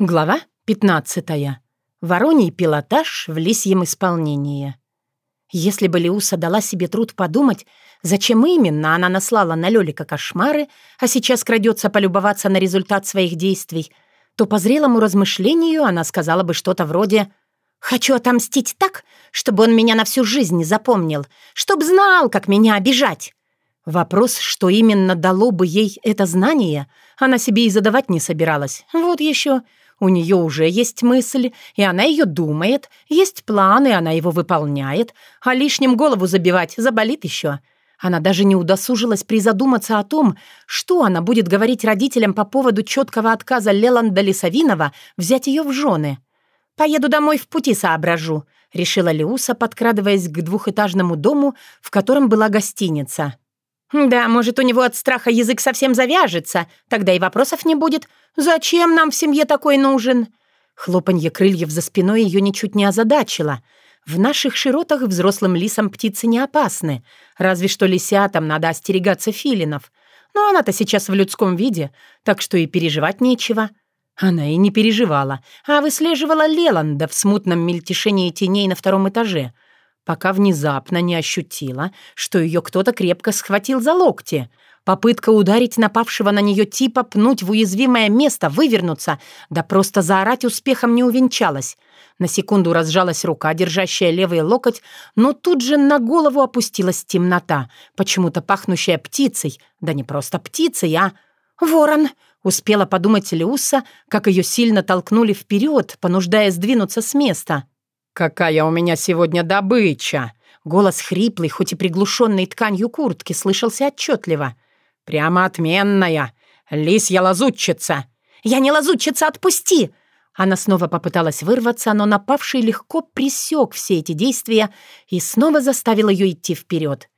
Глава 15. Вороний пилотаж в лисьем исполнении. Если бы Леуса дала себе труд подумать, зачем именно она наслала на Лёлика кошмары, а сейчас крадется полюбоваться на результат своих действий, то по зрелому размышлению она сказала бы что-то вроде «Хочу отомстить так, чтобы он меня на всю жизнь запомнил, чтоб знал, как меня обижать». Вопрос, что именно дало бы ей это знание, она себе и задавать не собиралась. Вот еще у нее уже есть мысль, и она ее думает, есть план, и она его выполняет, а лишним голову забивать заболит еще. Она даже не удосужилась призадуматься о том, что она будет говорить родителям по поводу четкого отказа Леланда Лисовинова взять ее в жены. «Поеду домой в пути соображу», — решила Леуса, подкрадываясь к двухэтажному дому, в котором была гостиница. «Да, может, у него от страха язык совсем завяжется, тогда и вопросов не будет. Зачем нам в семье такой нужен?» Хлопанье крыльев за спиной ее ничуть не озадачило. В наших широтах взрослым лисам птицы не опасны, разве что лисятам надо остерегаться филинов. Но она-то сейчас в людском виде, так что и переживать нечего. Она и не переживала, а выслеживала Леланда в смутном мельтешении теней на втором этаже — пока внезапно не ощутила, что ее кто-то крепко схватил за локти. Попытка ударить напавшего на нее типа, пнуть в уязвимое место, вывернуться, да просто заорать успехом не увенчалась. На секунду разжалась рука, держащая левый локоть, но тут же на голову опустилась темнота, почему-то пахнущая птицей, да не просто птицей, а... «Ворон!» — успела подумать Леуса, как ее сильно толкнули вперед, понуждая сдвинуться с места. «Какая у меня сегодня добыча!» Голос хриплый, хоть и приглушенный тканью куртки, слышался отчетливо. «Прямо отменная! Лисья лазутчица!» «Я не лазутчица, отпусти!» Она снова попыталась вырваться, но напавший легко присек все эти действия и снова заставил ее идти вперед.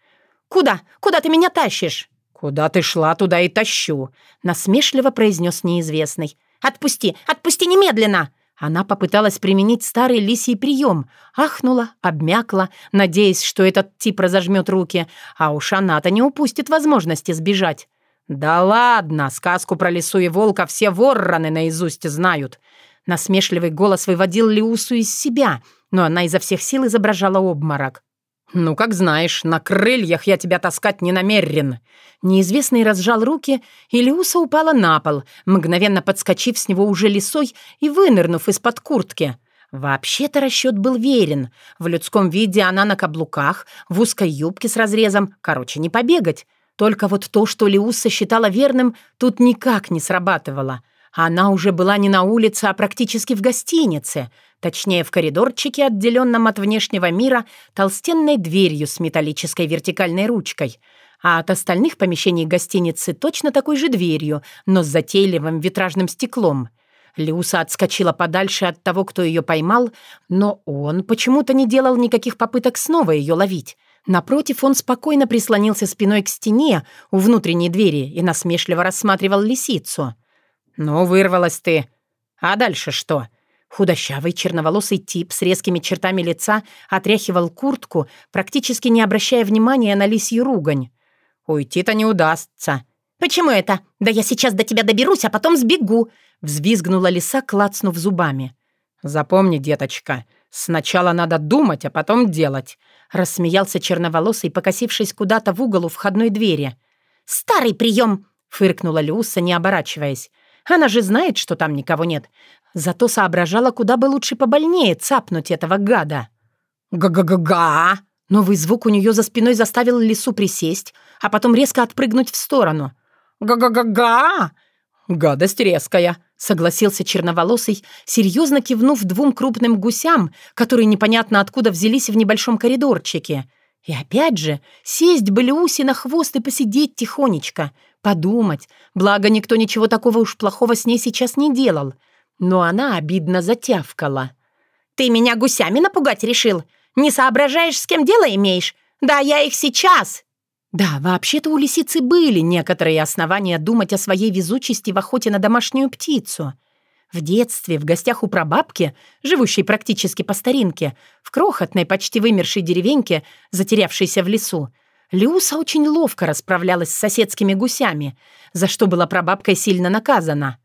«Куда? Куда ты меня тащишь?» «Куда ты шла, туда и тащу», — насмешливо произнес неизвестный. «Отпусти! Отпусти немедленно!» Она попыталась применить старый лисий прием, ахнула, обмякла, надеясь, что этот тип разожмет руки, а уж она-то не упустит возможности сбежать. «Да ладно, сказку про лису и волка все вороны наизусть знают». Насмешливый голос выводил Лиусу из себя, но она изо всех сил изображала обморок. «Ну, как знаешь, на крыльях я тебя таскать не намерен». Неизвестный разжал руки, и Леуса упала на пол, мгновенно подскочив с него уже лисой и вынырнув из-под куртки. Вообще-то расчет был верен. В людском виде она на каблуках, в узкой юбке с разрезом, короче, не побегать. Только вот то, что Леуса считала верным, тут никак не срабатывало. Она уже была не на улице, а практически в гостинице — точнее в коридорчике, отделенном от внешнего мира толстенной дверью с металлической вертикальной ручкой, а от остальных помещений гостиницы точно такой же дверью, но с затейливым витражным стеклом. Люса отскочила подальше от того, кто ее поймал, но он почему-то не делал никаких попыток снова ее ловить. Напротив, он спокойно прислонился спиной к стене у внутренней двери и насмешливо рассматривал лисицу. «Ну, вырвалась ты. А дальше что?» Худощавый черноволосый тип с резкими чертами лица отряхивал куртку, практически не обращая внимания на лисью ругань. «Уйти-то не удастся». «Почему это? Да я сейчас до тебя доберусь, а потом сбегу!» Взвизгнула лиса, клацнув зубами. «Запомни, деточка, сначала надо думать, а потом делать», рассмеялся черноволосый, покосившись куда-то в угол у входной двери. «Старый прием!» — фыркнула Люса, не оборачиваясь. Она же знает, что там никого нет. Зато соображала, куда бы лучше побольнее цапнуть этого гада. «Га-га-га-га!» Новый звук у нее за спиной заставил лису присесть, а потом резко отпрыгнуть в сторону. «Га-га-га-га!» «Гадость резкая», — согласился черноволосый, серьезно кивнув двум крупным гусям, которые непонятно откуда взялись в небольшом коридорчике. И опять же, сесть бы Люси на хвост и посидеть тихонечко, подумать, благо никто ничего такого уж плохого с ней сейчас не делал. Но она обидно затявкала. «Ты меня гусями напугать решил? Не соображаешь, с кем дело имеешь? Да я их сейчас!» Да, вообще-то у лисицы были некоторые основания думать о своей везучести в охоте на домашнюю птицу — в детстве, в гостях у прабабки, живущей практически по старинке, в крохотной, почти вымершей деревеньке, затерявшейся в лесу, Люса очень ловко расправлялась с соседскими гусями, за что была прабабкой сильно наказана.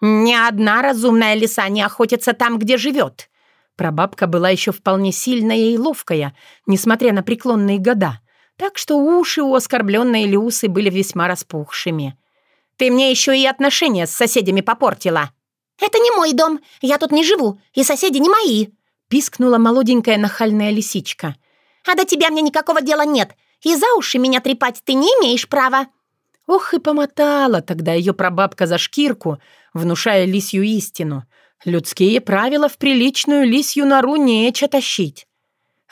«Ни одна разумная лиса не охотится там, где живет». Прабабка была еще вполне сильная и ловкая, несмотря на преклонные года, так что уши у оскорбленной Люсы были весьма распухшими. «Ты мне еще и отношения с соседями попортила». «Это не мой дом, я тут не живу, и соседи не мои», — пискнула молоденькая нахальная лисичка. «А до тебя мне никакого дела нет, и за уши меня трепать ты не имеешь права». Ох и помотала тогда ее прабабка за шкирку, внушая лисью истину. Людские правила в приличную лисью нору нече тащить.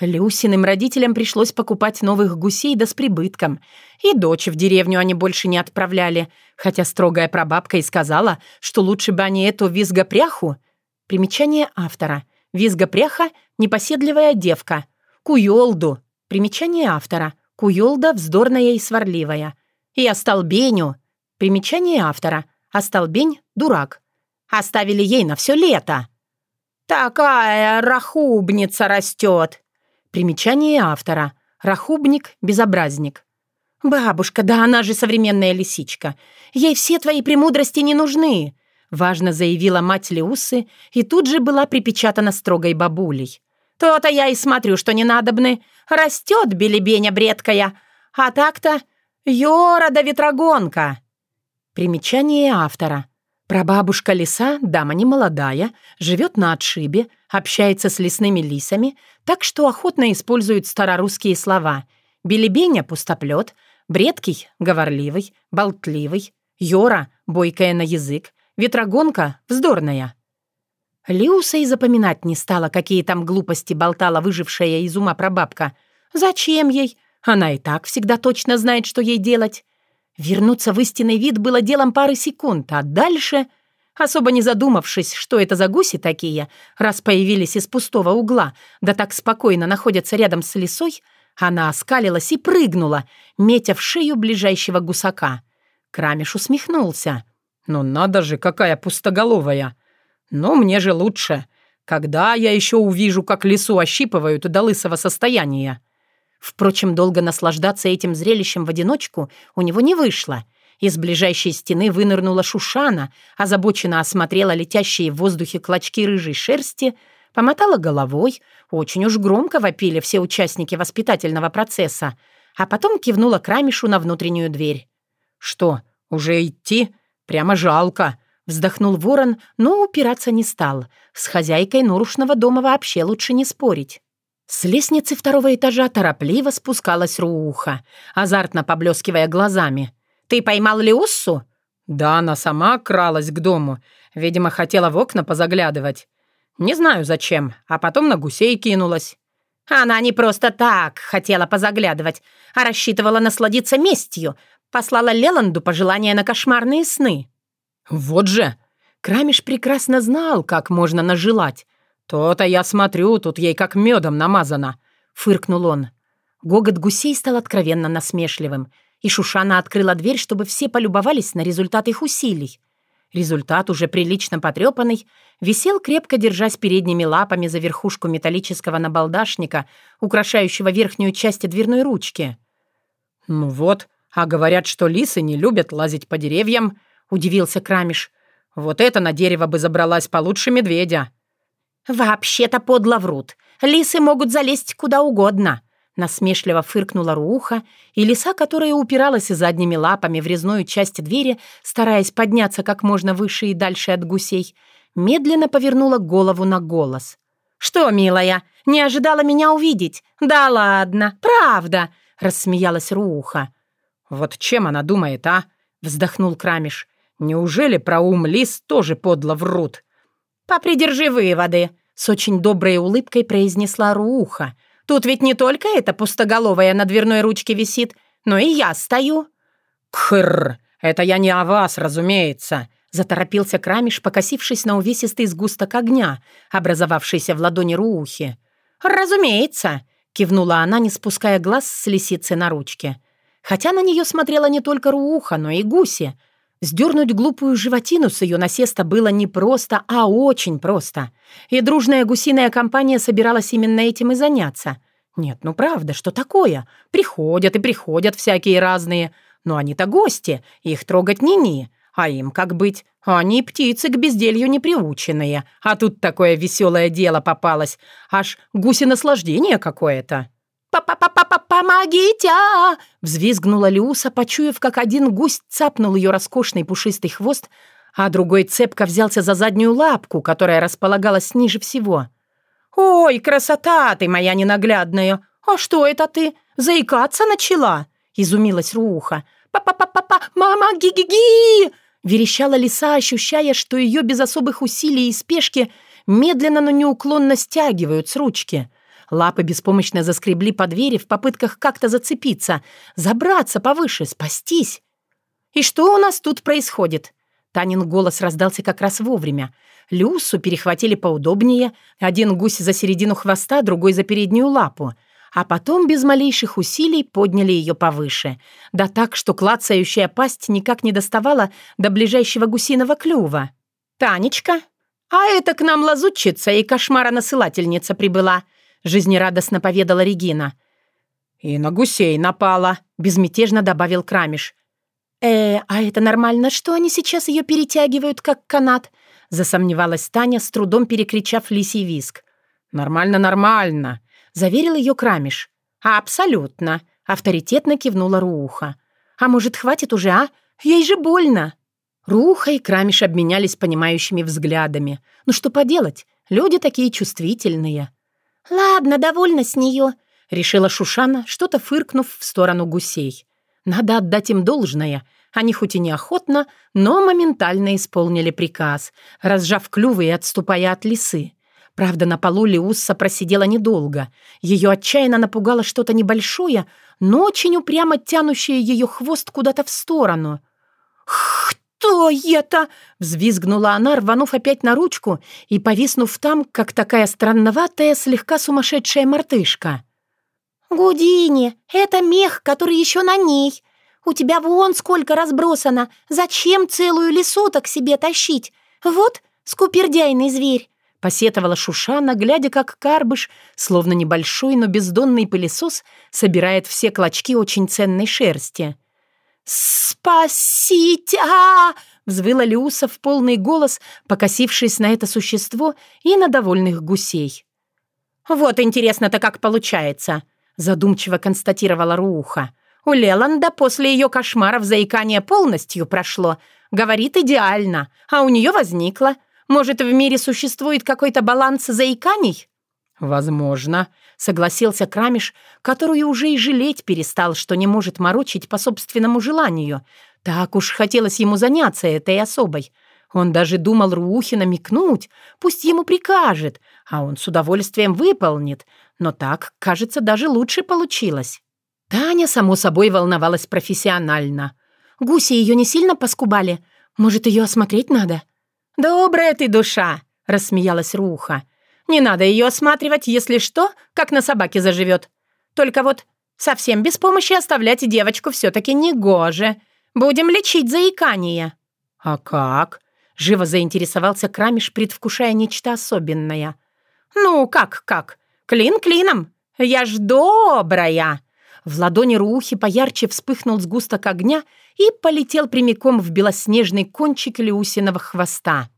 Люсиным родителям пришлось покупать новых гусей да с прибытком. И дочь в деревню они больше не отправляли, хотя строгая прабабка и сказала, что лучше бы они эту визгопряху... Примечание автора. Визгопряха — непоседливая девка. Куёлду. Примечание автора. Куёлда — вздорная и сварливая. И остолбеню. Примечание автора. Остолбень — дурак. Оставили ей на все лето. «Такая рахубница растет!» Примечание автора. Рахубник, безобразник. «Бабушка, да она же современная лисичка. Ей все твои премудрости не нужны», — важно заявила мать Леусы и тут же была припечатана строгой бабулей. «То-то я и смотрю, что не надобны. Растет белебеня бредкая. А так-то Йора да ветрогонка». Примечание автора. Прабабушка лиса, дама немолодая, живет на отшибе, общается с лесными лисами, так что охотно использует старорусские слова. Белебеня — пустоплет, бредкий — говорливый, болтливый, Йора — бойкая на язык, ветрогонка — вздорная. Лиуса и запоминать не стала, какие там глупости болтала выжившая из ума прабабка. Зачем ей? Она и так всегда точно знает, что ей делать. Вернуться в истинный вид было делом пары секунд, а дальше, особо не задумавшись, что это за гуси такие, раз появились из пустого угла, да так спокойно находятся рядом с лесой, она оскалилась и прыгнула, метя в шею ближайшего гусака. Крамиш усмехнулся. «Ну надо же, какая пустоголовая! Но мне же лучше. Когда я еще увижу, как лесу ощипывают до лысого состояния?» Впрочем, долго наслаждаться этим зрелищем в одиночку у него не вышло. Из ближайшей стены вынырнула Шушана, озабоченно осмотрела летящие в воздухе клочки рыжей шерсти, помотала головой, очень уж громко вопили все участники воспитательного процесса, а потом кивнула Крамишу на внутреннюю дверь. «Что, уже идти? Прямо жалко!» Вздохнул ворон, но упираться не стал. С хозяйкой Нурушного дома вообще лучше не спорить. С лестницы второго этажа торопливо спускалась Рууха, азартно поблескивая глазами. «Ты поймал Леуссу?» «Да, она сама кралась к дому. Видимо, хотела в окна позаглядывать. Не знаю зачем, а потом на гусей кинулась». «Она не просто так хотела позаглядывать, а рассчитывала насладиться местью. Послала Леланду пожелания на кошмарные сны». «Вот же!» Крамиш прекрасно знал, как можно нажелать. «То-то я смотрю, тут ей как медом намазано», — фыркнул он. Гогот гусей стал откровенно насмешливым, и Шушана открыла дверь, чтобы все полюбовались на результат их усилий. Результат, уже прилично потрепанный, висел, крепко держась передними лапами за верхушку металлического набалдашника, украшающего верхнюю часть дверной ручки. «Ну вот, а говорят, что лисы не любят лазить по деревьям», — удивился Крамиш. «Вот это на дерево бы забралась получше медведя». «Вообще-то подло врут. Лисы могут залезть куда угодно», — насмешливо фыркнула Руха, и лиса, которая упиралась задними лапами в резную часть двери, стараясь подняться как можно выше и дальше от гусей, медленно повернула голову на голос. «Что, милая, не ожидала меня увидеть? Да ладно, правда!» — рассмеялась Руха. «Вот чем она думает, а?» — вздохнул Крамиш. «Неужели про ум лис тоже подло врут?» «Попридержи выводы», — с очень доброй улыбкой произнесла Руха. «Тут ведь не только эта пустоголовая на дверной ручке висит, но и я стою». «Кхр, это я не о вас, разумеется», — заторопился Крамиш, покосившись на увесистый сгусток огня, образовавшийся в ладони Руухи. «Разумеется», — кивнула она, не спуская глаз с лисицы на ручке. Хотя на нее смотрела не только Рууха, но и Гуси — Сдернуть глупую животину с ее насеста было не просто, а очень просто. И дружная гусиная компания собиралась именно этим и заняться. Нет, ну правда, что такое? Приходят и приходят всякие разные. Но они-то гости, их трогать ни-ни. А им как быть? Они птицы к безделью не а тут такое веселое дело попалось. Аж гуси-наслаждение какое-то». «Па-па-па-па-помогите!» а!» взвизгнула Люса, почуяв, как один гусь цапнул ее роскошный пушистый хвост, а другой цепко взялся за заднюю лапку, которая располагалась ниже всего. «Ой, красота ты моя ненаглядная! А что это ты? Заикаться начала?» — изумилась Руха. «Па-па-па-па-па! Мама, ги-ги-ги!» верещала лиса, ощущая, что ее без особых усилий и спешки медленно, но неуклонно стягивают с ручки — Лапы беспомощно заскребли по двери в попытках как-то зацепиться, забраться повыше, спастись. «И что у нас тут происходит?» Танин голос раздался как раз вовремя. Люсу перехватили поудобнее, один гусь за середину хвоста, другой за переднюю лапу, а потом без малейших усилий подняли ее повыше. Да так, что клацающая пасть никак не доставала до ближайшего гусиного клюва. «Танечка, а это к нам лазутчица и кошмара-насылательница прибыла», жизнерадостно поведала Регина. «И на гусей напала», — безмятежно добавил Крамиш. «Э, а это нормально, что они сейчас ее перетягивают, как канат?» — засомневалась Таня, с трудом перекричав лисий виск. «Нормально, нормально», — заверил ее Крамиш. «Абсолютно», — авторитетно кивнула Руха. «А может, хватит уже, а? Ей же больно». Руха и Крамиш обменялись понимающими взглядами. «Ну что поделать? Люди такие чувствительные». «Ладно, довольно с нее», — решила Шушана, что-то фыркнув в сторону гусей. «Надо отдать им должное. Они хоть и неохотно, но моментально исполнили приказ, разжав клювы и отступая от лисы. Правда, на полу Лиусса просидела недолго. Ее отчаянно напугало что-то небольшое, но очень упрямо тянущее ее хвост куда-то в сторону. «Хх!» «Что это?» — взвизгнула она, рванув опять на ручку и повиснув там, как такая странноватая, слегка сумасшедшая мартышка. «Гудини, это мех, который еще на ней. У тебя вон сколько разбросано. Зачем целую лесу так себе тащить? Вот скупердяйный зверь». Посетовала Шушана, глядя, как карбыш, словно небольшой, но бездонный пылесос, собирает все клочки очень ценной шерсти. «Спасите!» а взвыла Леуса в полный голос, покосившись на это существо и на довольных гусей. «Вот интересно-то как получается», — задумчиво констатировала Руха. «У Леланда после ее кошмаров заикание полностью прошло. Говорит идеально, а у нее возникло. Может, в мире существует какой-то баланс заиканий?» «Возможно», — согласился Крамиш, который уже и жалеть перестал, что не может морочить по собственному желанию. Так уж хотелось ему заняться этой особой. Он даже думал Руухи намекнуть, пусть ему прикажет, а он с удовольствием выполнит. Но так, кажется, даже лучше получилось. Таня, само собой, волновалась профессионально. «Гуси ее не сильно поскубали? Может, ее осмотреть надо?» «Добрая ты душа!» — рассмеялась Руха. Не надо ее осматривать, если что, как на собаке заживет. Только вот совсем без помощи оставлять девочку все-таки не гоже. Будем лечить заикание». «А как?» — живо заинтересовался Крамиш, предвкушая нечто особенное. «Ну, как-как? Клин клином. Я ж добрая!» В ладони Руухи поярче вспыхнул сгусток огня и полетел прямиком в белоснежный кончик Люсиного хвоста.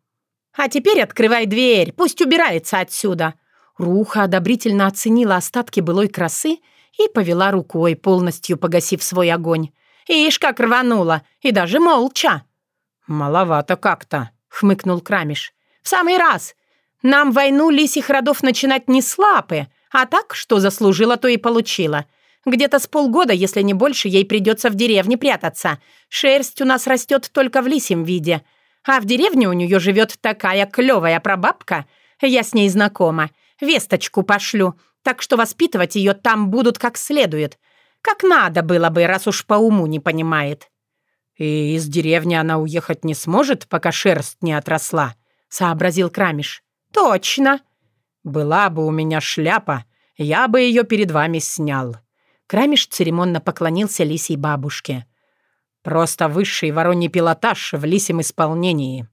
«А теперь открывай дверь, пусть убирается отсюда!» Руха одобрительно оценила остатки былой красы и повела рукой, полностью погасив свой огонь. «Ишь, как рванула! И даже молча!» «Маловато как-то», — хмыкнул Крамиш. «В самый раз! Нам войну лисих родов начинать не с лапы, а так, что заслужила, то и получила. Где-то с полгода, если не больше, ей придется в деревне прятаться. Шерсть у нас растет только в лисьем виде. А в деревне у нее живет такая клевая прабабка. Я с ней знакома. Весточку пошлю. Так что воспитывать ее там будут как следует. Как надо было бы, раз уж по уму не понимает. «И из деревни она уехать не сможет, пока шерсть не отросла», — сообразил Крамиш. «Точно!» «Была бы у меня шляпа, я бы ее перед вами снял». Крамиш церемонно поклонился лисей бабушке. Просто высший вороний пилотаж в лисем исполнении.